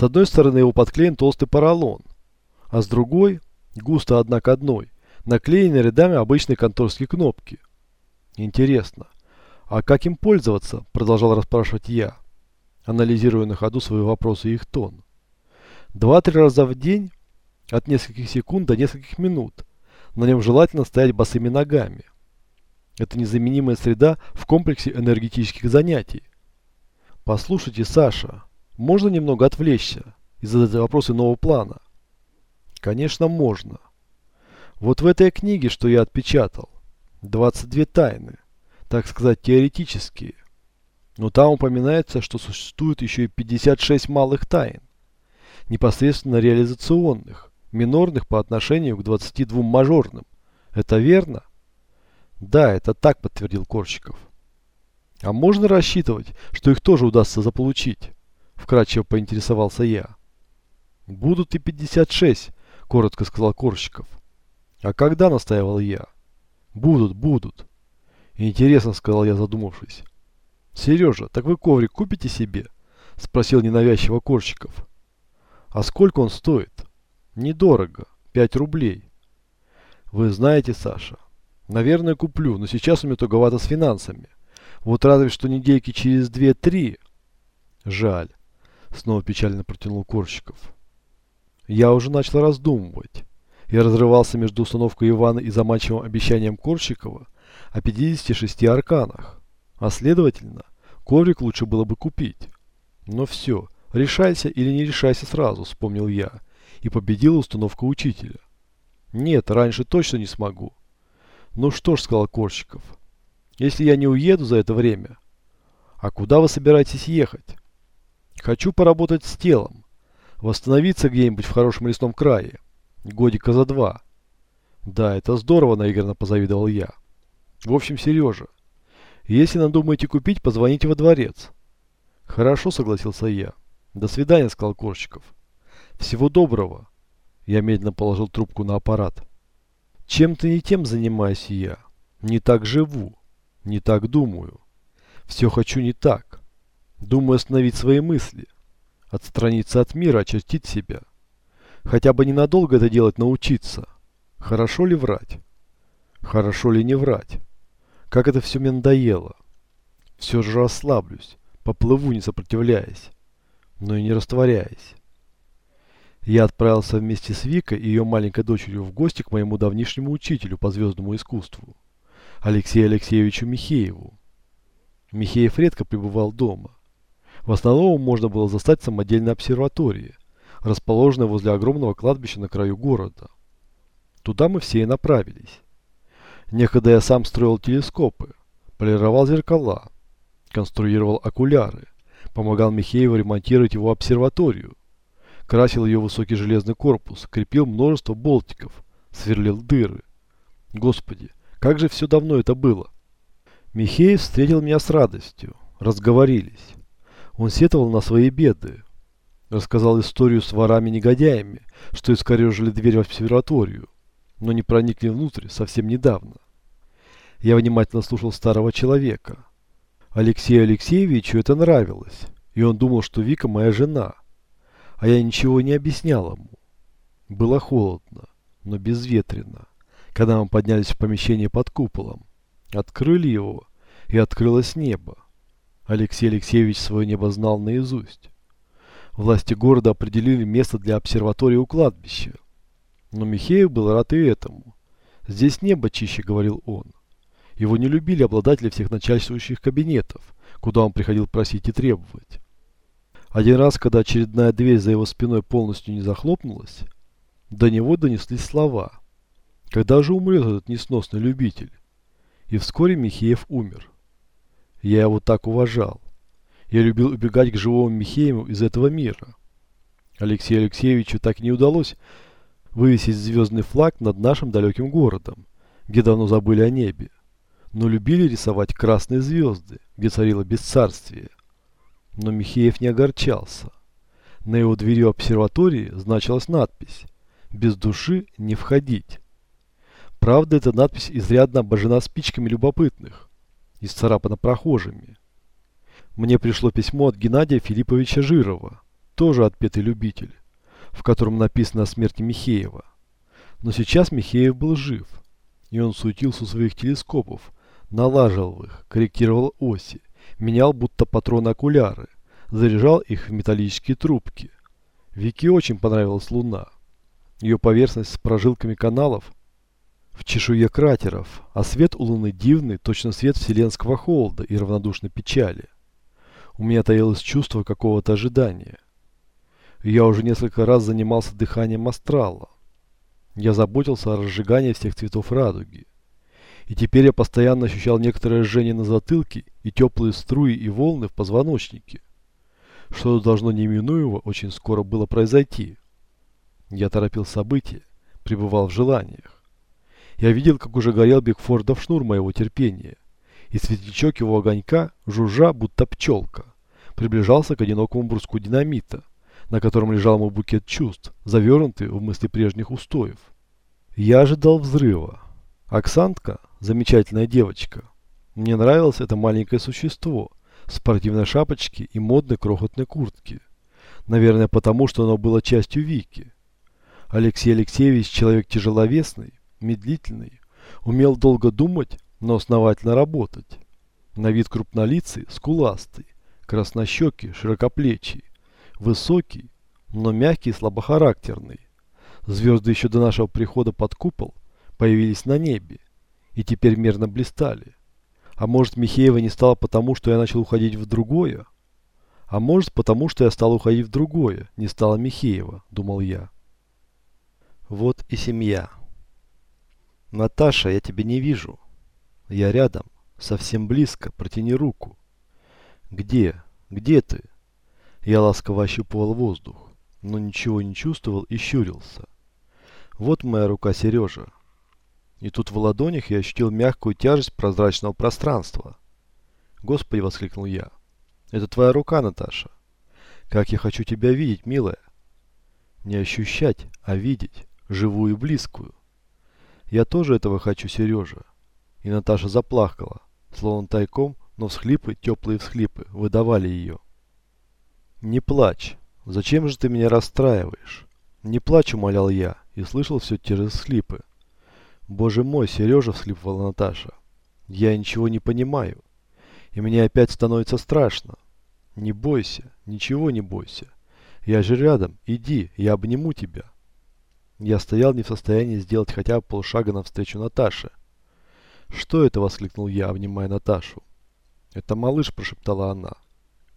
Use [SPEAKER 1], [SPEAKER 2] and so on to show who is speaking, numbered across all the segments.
[SPEAKER 1] С одной стороны его подклеен толстый поролон, а с другой, густо однако одной, наклеены рядами обычные конторские кнопки. Интересно, а как им пользоваться, продолжал расспрашивать я, анализируя на ходу свои вопросы и их тон. Два-три раза в день, от нескольких секунд до нескольких минут, на нем желательно стоять босыми ногами. Это незаменимая среда в комплексе энергетических занятий. Послушайте, Саша, можно немного отвлечься и задать вопросы нового плана? Конечно, можно. Вот в этой книге, что я отпечатал, 22 тайны, так сказать, теоретические. Но там упоминается, что существует еще и 56 малых тайн, непосредственно реализационных, минорных по отношению к 22 мажорным. Это верно? Да, это так, подтвердил Корщиков. А можно рассчитывать, что их тоже удастся заполучить? вкрадчиво поинтересовался я. «Будут и 56», — коротко сказал Корщиков. «А когда?» — настаивал я. «Будут, будут». «Интересно», — сказал я, задумавшись. «Сережа, так вы коврик купите себе?» — спросил ненавязчиво Корщиков. «А сколько он стоит?» «Недорого. Пять рублей». «Вы знаете, Саша, наверное, куплю, но сейчас у меня туговато с финансами. Вот разве что недельки через две-три...» «Жаль. Снова печально протянул Корщиков. Я уже начал раздумывать. Я разрывался между установкой Ивана и заманчивым обещанием Корщикова о 56 арканах. А следовательно, коврик лучше было бы купить. Но все, решайся или не решайся сразу, вспомнил я. И победила установка учителя. Нет, раньше точно не смогу. Ну что ж, сказал Корщиков, если я не уеду за это время. А куда вы собираетесь ехать? Хочу поработать с телом. Восстановиться где-нибудь в хорошем лесном крае. Годика за два. Да, это здорово, наигранно позавидовал я. В общем, Сережа, если надумаете купить, позвоните во дворец. Хорошо, согласился я. До свидания, сказал Корщиков. Всего доброго. Я медленно положил трубку на аппарат. Чем-то не тем занимаюсь я. Не так живу. Не так думаю. Все хочу не так. Думаю остановить свои мысли, отстраниться от мира, очертить себя. Хотя бы ненадолго это делать научиться. Хорошо ли врать? Хорошо ли не врать? Как это все мне надоело. Все же расслаблюсь, поплыву не сопротивляясь, но и не растворяясь. Я отправился вместе с Викой и ее маленькой дочерью в гости к моему давнишнему учителю по звездному искусству, Алексею Алексеевичу Михееву. Михеев редко пребывал дома. В основном можно было застать самодельные обсерватории, расположенные возле огромного кладбища на краю города. Туда мы все и направились. Некогда я сам строил телескопы, полировал зеркала, конструировал окуляры, помогал Михееву ремонтировать его обсерваторию, красил ее высокий железный корпус, крепил множество болтиков, сверлил дыры. Господи, как же все давно это было! Михеев встретил меня с радостью, разговорились. Он сетовал на свои беды. Рассказал историю с ворами-негодяями, что искорежили дверь в обсерваторию, но не проникли внутрь совсем недавно. Я внимательно слушал старого человека. Алексею Алексеевичу это нравилось, и он думал, что Вика моя жена. А я ничего не объяснял ему. Было холодно, но безветренно, когда мы поднялись в помещение под куполом. Открыли его, и открылось небо. Алексей Алексеевич своего знал наизусть. Власти города определили место для обсерватории у кладбища. Но Михеев был рад и этому. «Здесь небо чище», — говорил он. Его не любили обладатели всех начальствующих кабинетов, куда он приходил просить и требовать. Один раз, когда очередная дверь за его спиной полностью не захлопнулась, до него донеслись слова. «Когда же умрет этот несносный любитель?» И вскоре Михеев умер. Я его так уважал. Я любил убегать к живому Михеему из этого мира. Алексею Алексеевичу так не удалось вывесить звездный флаг над нашим далеким городом, где давно забыли о небе, но любили рисовать красные звезды, где царило бесцарствие. Но Михеев не огорчался. На его двери обсерватории значилась надпись «Без души не входить». Правда, эта надпись изрядно обожена спичками любопытных и прохожими. Мне пришло письмо от Геннадия Филипповича Жирова, тоже отпетый любитель, в котором написано о смерти Михеева. Но сейчас Михеев был жив, и он суетился у своих телескопов, налаживал их, корректировал оси, менял будто патроны окуляры, заряжал их в металлические трубки. Вике очень понравилась луна. Ее поверхность с прожилками каналов в чешуе кратеров, а свет у луны дивный, точно свет вселенского холода и равнодушной печали. У меня таилось чувство какого-то ожидания. Я уже несколько раз занимался дыханием астрала. Я заботился о разжигании всех цветов радуги. И теперь я постоянно ощущал некоторое жжение на затылке и теплые струи и волны в позвоночнике. Что-то должно неминуемо очень скоро было произойти. Я торопил события, пребывал в желаниях. Я видел, как уже горел Бигфордов шнур моего терпения, и светлячок его огонька, жужжа, будто пчелка, приближался к одинокому бруску динамита, на котором лежал мой букет чувств, завернутый в мысли прежних устоев. Я ожидал взрыва. Оксантка – замечательная девочка. Мне нравилось это маленькое существо в спортивной шапочке и модной крохотной куртке. Наверное, потому, что оно было частью Вики. Алексей Алексеевич – человек тяжеловесный, медлительный, умел долго думать, но основательно работать. На вид крупнолицый, скуластый, краснощекий, широкоплечий, высокий, но мягкий и слабохарактерный. Звезды еще до нашего прихода под купол появились на небе и теперь мерно блистали. А может, Михеева не стало потому, что я начал уходить в другое? А может, потому что я стал уходить в другое, не стало Михеева, думал я. Вот и семья. «Наташа, я тебя не вижу. Я рядом, совсем близко, протяни руку». «Где? Где ты?» Я ласково ощупывал воздух, но ничего не чувствовал и щурился. «Вот моя рука Сережа». И тут в ладонях я ощутил мягкую тяжесть прозрачного пространства. «Господи!» – воскликнул я. «Это твоя рука, Наташа. Как я хочу тебя видеть, милая!» Не ощущать, а видеть, живую и близкую. Я тоже этого хочу, Сережа. И Наташа заплакала, словно тайком, но всхлипы, теплые всхлипы, выдавали ее. «Не плачь. Зачем же ты меня расстраиваешь?» «Не плачь», — умолял я, и слышал все те же всхлипы. «Боже мой, Сережа!» — всхлипывала Наташа. «Я ничего не понимаю, и мне опять становится страшно. Не бойся, ничего не бойся. Я же рядом, иди, я обниму тебя». Я стоял не в состоянии сделать хотя бы полшага навстречу Наташе. «Что это?» – воскликнул я, обнимая Наташу. «Это малыш», – прошептала она.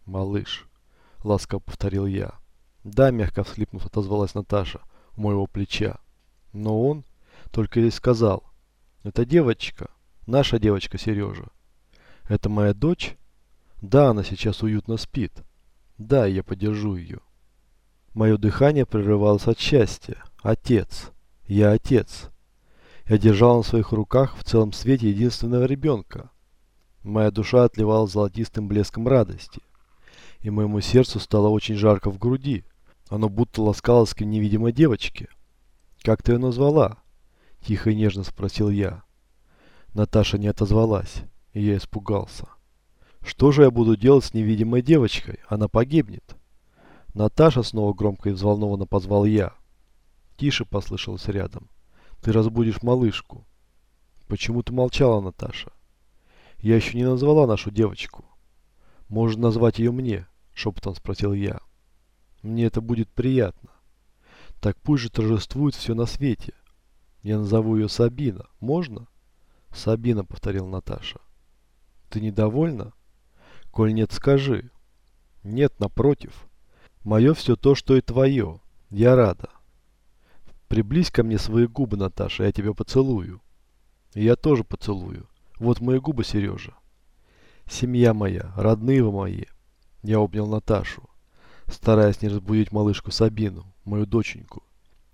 [SPEAKER 1] «Малыш», – ласково повторил я. «Да», – мягко всхлипнув, отозвалась Наташа у моего плеча. Но он только и сказал. «Это девочка, наша девочка Сережа». «Это моя дочь?» «Да, она сейчас уютно спит». «Да, я подержу ее». Мое дыхание прерывалось от счастья. Отец. Я отец. Я держал на своих руках в целом свете единственного ребенка. Моя душа отливала золотистым блеском радости. И моему сердцу стало очень жарко в груди. Оно будто ласкалось к невидимой девочке. «Как ты ее назвала?» Тихо и нежно спросил я. Наташа не отозвалась, и я испугался. «Что же я буду делать с невидимой девочкой? Она погибнет». Наташа снова громко и взволнованно позвал я. «Тише!» – послышалось рядом. «Ты разбудишь малышку!» «Почему ты молчала, Наташа?» «Я еще не назвала нашу девочку». Может назвать ее мне?» – шепотом спросил я. «Мне это будет приятно». «Так пусть же торжествует все на свете. Я назову ее Сабина. Можно?» «Сабина», – повторил Наташа. «Ты недовольна?» «Коль нет, скажи». «Нет, напротив». Мое все то, что и твое. Я рада. Приблизь ко мне свои губы, Наташа, я тебя поцелую. Я тоже поцелую. Вот мои губы, Сережа. Семья моя, родные вы мои. Я обнял Наташу, стараясь не разбудить малышку Сабину, мою доченьку.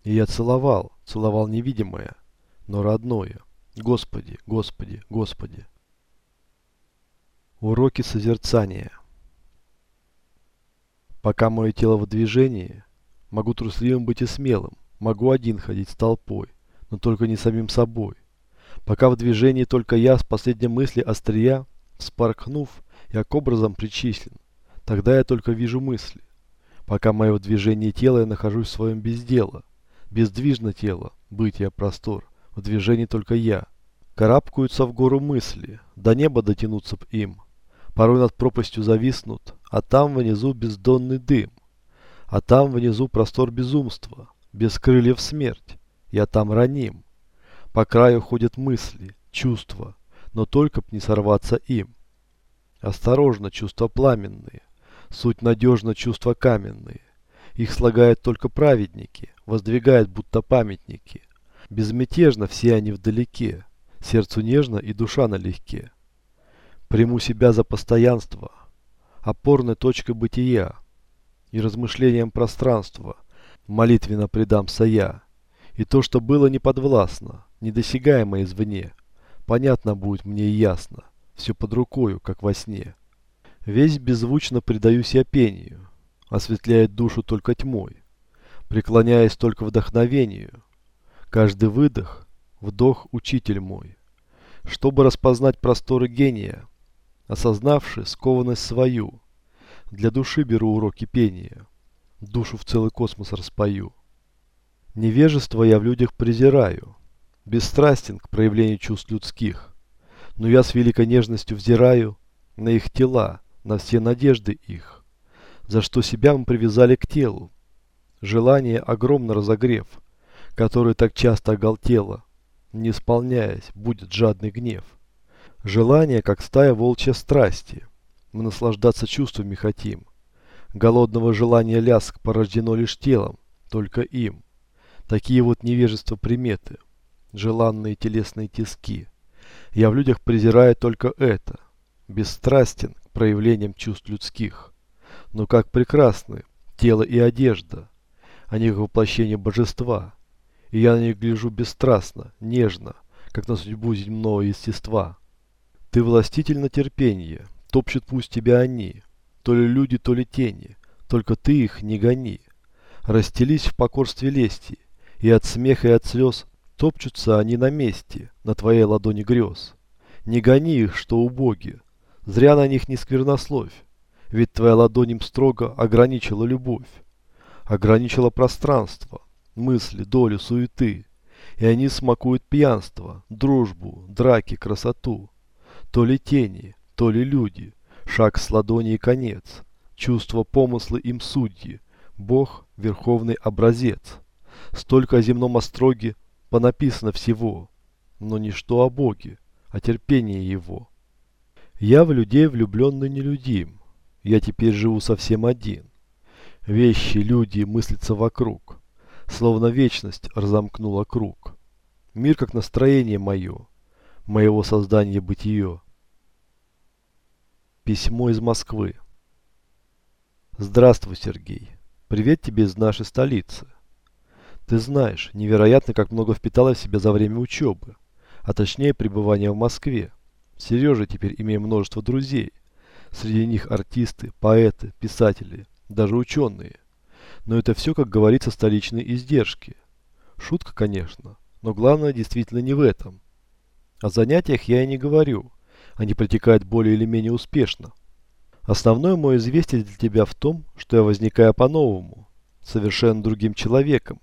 [SPEAKER 1] И я целовал, целовал невидимое, но родное. Господи, Господи, Господи. Уроки созерцания. Пока мое тело в движении, могу трусливым быть и смелым, могу один ходить с толпой, но только не самим собой. Пока в движении только я с последней мысли острия, вспорхнув, я к образам причислен. Тогда я только вижу мысли. Пока мое движение тела я нахожусь в своем бездело. Бездвижно тело, быть я простор, в движении только я. Карабкаются в гору мысли, до неба дотянутся б им. Порой над пропастью зависнут, а там внизу бездонный дым, а там внизу простор безумства, без крыльев смерть. Я там раним. По краю ходят мысли, чувства, но только б не сорваться им. Осторожно, чувства пламенные, суть надежно чувства каменные. Их слагают только праведники, воздвигают будто памятники. Безмятежно все они вдалеке, сердцу нежно и душа налегке. Приму себя за постоянство, опорной точкой бытия и размышлением пространства, молитвенно предамся я, и то, что было неподвластно, недосягаемо извне, понятно будет мне и ясно, все под рукою, как во сне. Весь беззвучно предаюсь я пению, осветляет душу только тьмой, преклоняясь только вдохновению. Каждый выдох, вдох учитель мой. Чтобы распознать просторы гения, осознавши скованность свою. Для души беру уроки пения. Душу в целый космос распою. Невежество я в людях презираю. Бесстрастен к проявлению чувств людских. Но я с великой нежностью взираю на их тела, на все надежды их. За что себя мы привязали к телу. Желание огромно разогрев, которое так часто оголтело, не исполняясь, будет жадный гнев. Желание, как стая волчья страсти. Мы наслаждаться чувствами хотим. Голодного желания ляск порождено лишь телом, только им. Такие вот невежества приметы. Желанные телесные тиски. Я в людях презираю только это. Бесстрастен к проявлениям чувств людских. Но как прекрасны тело и одежда. А Они как воплощение божества. И я на них гляжу бесстрастно, нежно, как на судьбу земного естества. Ты властитель на терпение, топчут пусть тебя они, то ли люди, то ли тени, только ты их не гони. Растелись в покорстве лести, и от смеха и от слез топчутся они на месте, на твоей ладони грез. Не гони их, что убоги, зря на них не сквернословь, ведь твоя ладонь им строго ограничила любовь, ограничила пространство, мысли, долю, суеты, и они смакуют пьянство, дружбу, драки, красоту. То ли тени, то ли люди, шаг с ладони и конец, чувство помыслы им судьи, Бог – верховный образец. Столько о земном остроге понаписано всего, но ничто о Боге, о терпении Его. Я в людей влюбленный нелюдим, я теперь живу совсем один. Вещи, люди мыслятся вокруг, словно вечность разомкнула круг. Мир как настроение мое – моего создания бытие. Письмо из Москвы. Здравствуй, Сергей. Привет тебе из нашей столицы. Ты знаешь, невероятно, как много впитала в себя за время учебы, а точнее пребывания в Москве. Сережа теперь имеет множество друзей. Среди них артисты, поэты, писатели, даже ученые. Но это все, как говорится, столичные издержки. Шутка, конечно, но главное действительно не в этом – о занятиях я и не говорю. Они протекают более или менее успешно. Основное мое известие для тебя в том, что я возникаю по-новому, совершенно другим человеком.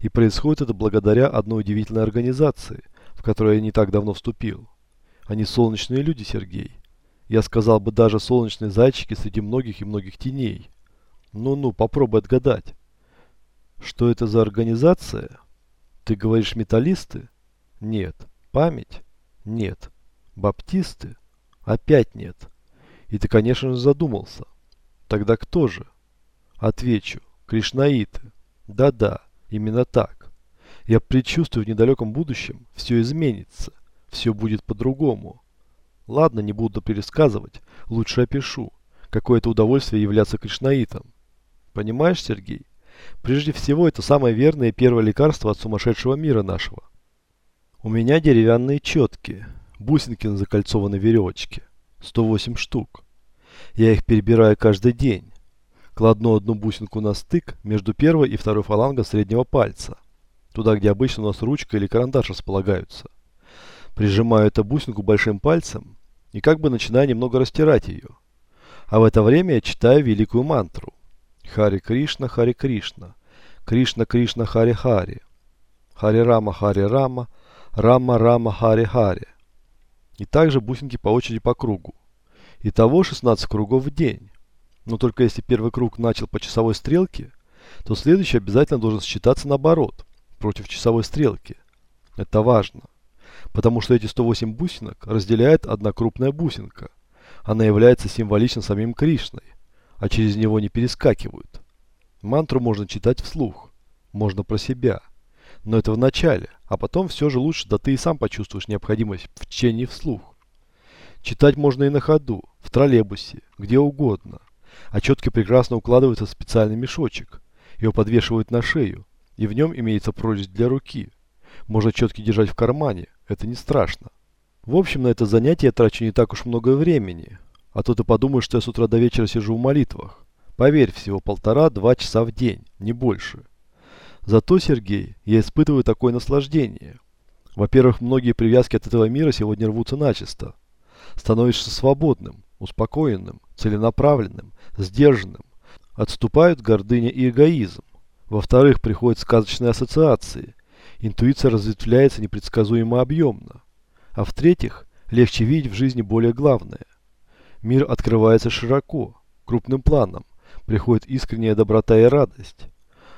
[SPEAKER 1] И происходит это благодаря одной удивительной организации, в которую я не так давно вступил. Они солнечные люди, Сергей. Я сказал бы даже солнечные зайчики среди многих и многих теней. Ну-ну, попробуй отгадать. Что это за организация? Ты говоришь металлисты? Нет, память. Нет. Баптисты? Опять нет. И ты, конечно же, задумался. Тогда кто же? Отвечу. Кришнаиты. Да-да, именно так. Я предчувствую, в недалеком будущем все изменится. Все будет по-другому. Ладно, не буду пересказывать. Лучше опишу. Какое это удовольствие являться кришнаитом. Понимаешь, Сергей? Прежде всего, это самое верное и первое лекарство от сумасшедшего мира нашего. У меня деревянные четки, бусинки на закольцованной веревочке, 108 штук. Я их перебираю каждый день. Кладну одну бусинку на стык между первой и второй фаланга среднего пальца, туда, где обычно у нас ручка или карандаш располагаются. Прижимаю эту бусинку большим пальцем и как бы начинаю немного растирать ее. А в это время я читаю великую мантру. Хари Кришна, Хари Кришна, Кришна Кришна Хари Хари, Хари Рама, Хари Рама, Хари Рама рама рама харе харе. И также бусинки по очереди по кругу. И того 16 кругов в день. Но только если первый круг начал по часовой стрелке, то следующий обязательно должен считаться наоборот, против часовой стрелки. Это важно, потому что эти 108 бусинок разделяет одна крупная бусинка. Она является символично самим Кришной, а через него не перескакивают. Мантру можно читать вслух, можно про себя – но это в начале, а потом все же лучше, да ты и сам почувствуешь необходимость в чтении вслух. Читать можно и на ходу, в троллейбусе, где угодно. А четки прекрасно укладываются в специальный мешочек. Его подвешивают на шею, и в нем имеется прорезь для руки. Можно четки держать в кармане, это не страшно. В общем, на это занятие я трачу не так уж много времени. А то ты подумаешь, что я с утра до вечера сижу в молитвах. Поверь, всего полтора-два часа в день, не больше. Зато, Сергей, я испытываю такое наслаждение. Во-первых, многие привязки от этого мира сегодня рвутся начисто. Становишься свободным, успокоенным, целенаправленным, сдержанным. Отступают гордыня и эгоизм. Во-вторых, приходят сказочные ассоциации. Интуиция разветвляется непредсказуемо объемно. А в-третьих, легче видеть в жизни более главное. Мир открывается широко, крупным планом. Приходит искренняя доброта и радость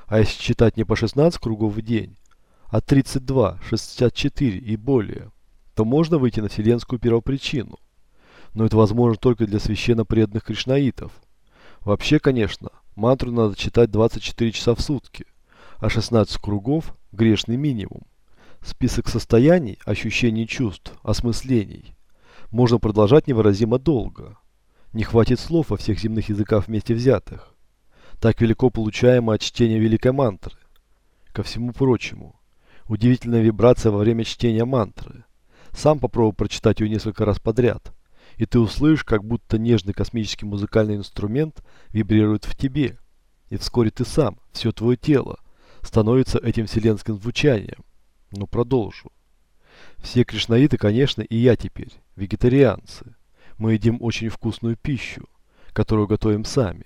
[SPEAKER 1] а если считать не по 16 кругов в день, а 32, 64 и более, то можно выйти на вселенскую первопричину. Но это возможно только для священно преданных кришнаитов. Вообще, конечно, мантру надо читать 24 часа в сутки, а 16 кругов – грешный минимум. Список состояний, ощущений чувств, осмыслений можно продолжать невыразимо долго. Не хватит слов во всех земных языках вместе взятых так велико получаемое от чтения великой мантры. Ко всему прочему, удивительная вибрация во время чтения мантры. Сам попробуй прочитать ее несколько раз подряд, и ты услышишь, как будто нежный космический музыкальный инструмент вибрирует в тебе. И вскоре ты сам, все твое тело, становится этим вселенским звучанием. Но продолжу. Все кришнаиты, конечно, и я теперь, вегетарианцы. Мы едим очень вкусную пищу, которую готовим сами.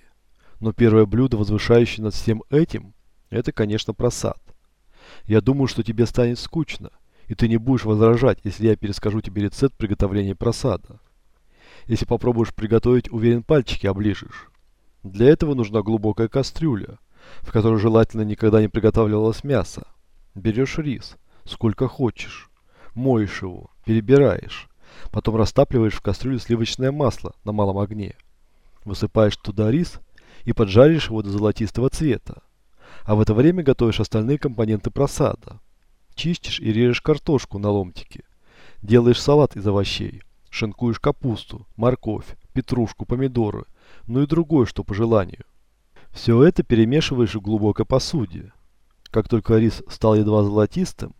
[SPEAKER 1] Но первое блюдо, возвышающее над всем этим, это, конечно, просад. Я думаю, что тебе станет скучно, и ты не будешь возражать, если я перескажу тебе рецепт приготовления просада. Если попробуешь приготовить, уверен, пальчики оближешь. Для этого нужна глубокая кастрюля, в которой желательно никогда не приготавливалось мясо. Берешь рис, сколько хочешь, моешь его, перебираешь. Потом растапливаешь в кастрюле сливочное масло на малом огне. Высыпаешь туда рис – и поджаришь его до золотистого цвета. А в это время готовишь остальные компоненты просада. Чистишь и режешь картошку на ломтики. Делаешь салат из овощей. Шинкуешь капусту, морковь, петрушку, помидоры, ну и другое, что по желанию. Все это перемешиваешь в глубокой посуде. Как только рис стал едва золотистым,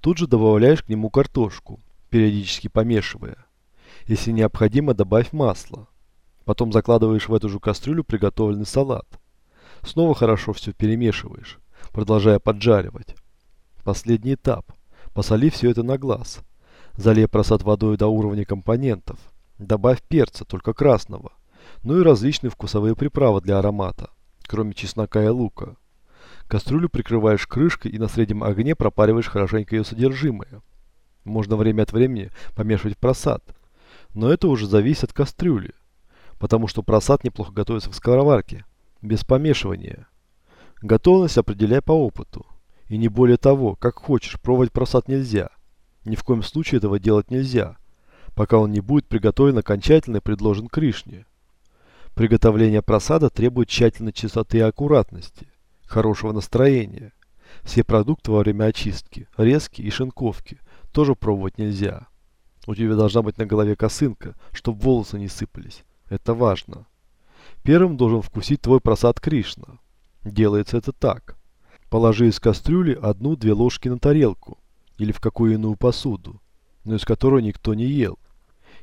[SPEAKER 1] тут же добавляешь к нему картошку, периодически помешивая. Если необходимо, добавь масло. Потом закладываешь в эту же кастрюлю приготовленный салат. Снова хорошо все перемешиваешь, продолжая поджаривать. Последний этап. Посоли все это на глаз. Залей просад водой до уровня компонентов. Добавь перца, только красного. Ну и различные вкусовые приправы для аромата, кроме чеснока и лука. Кастрюлю прикрываешь крышкой и на среднем огне пропариваешь хорошенько ее содержимое. Можно время от времени помешивать просад, но это уже зависит от кастрюли потому что просад неплохо готовится в скороварке, без помешивания. Готовность определяй по опыту. И не более того, как хочешь, пробовать просад нельзя. Ни в коем случае этого делать нельзя, пока он не будет приготовлен окончательно и предложен Кришне. Приготовление просада требует тщательной чистоты и аккуратности, хорошего настроения. Все продукты во время очистки, резки и шинковки тоже пробовать нельзя. У тебя должна быть на голове косынка, чтобы волосы не сыпались. Это важно. Первым должен вкусить твой просад Кришна. Делается это так. Положи из кастрюли одну-две ложки на тарелку или в какую иную посуду, но из которой никто не ел,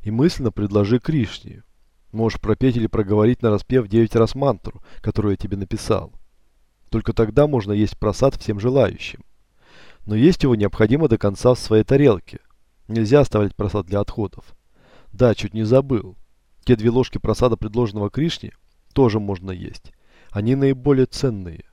[SPEAKER 1] и мысленно предложи Кришне. Можешь пропеть или проговорить на распев 9 раз мантру, которую я тебе написал. Только тогда можно есть просад всем желающим. Но есть его необходимо до конца в своей тарелке. Нельзя оставлять просад для отходов. Да, чуть не забыл. Те две ложки просада, предложенного Кришне, тоже можно есть. Они наиболее ценные.